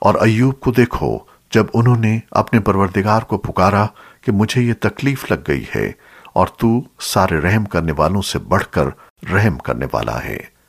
اور ایوب کو دیکھو جب انہوں نے اپنے پروردگار کو پکارا کہ مجھے یہ تکلیف لگ گئی ہے اور تو سارے رحم کرنے والوں سے بڑھ کر رحم کرنے والا ہے۔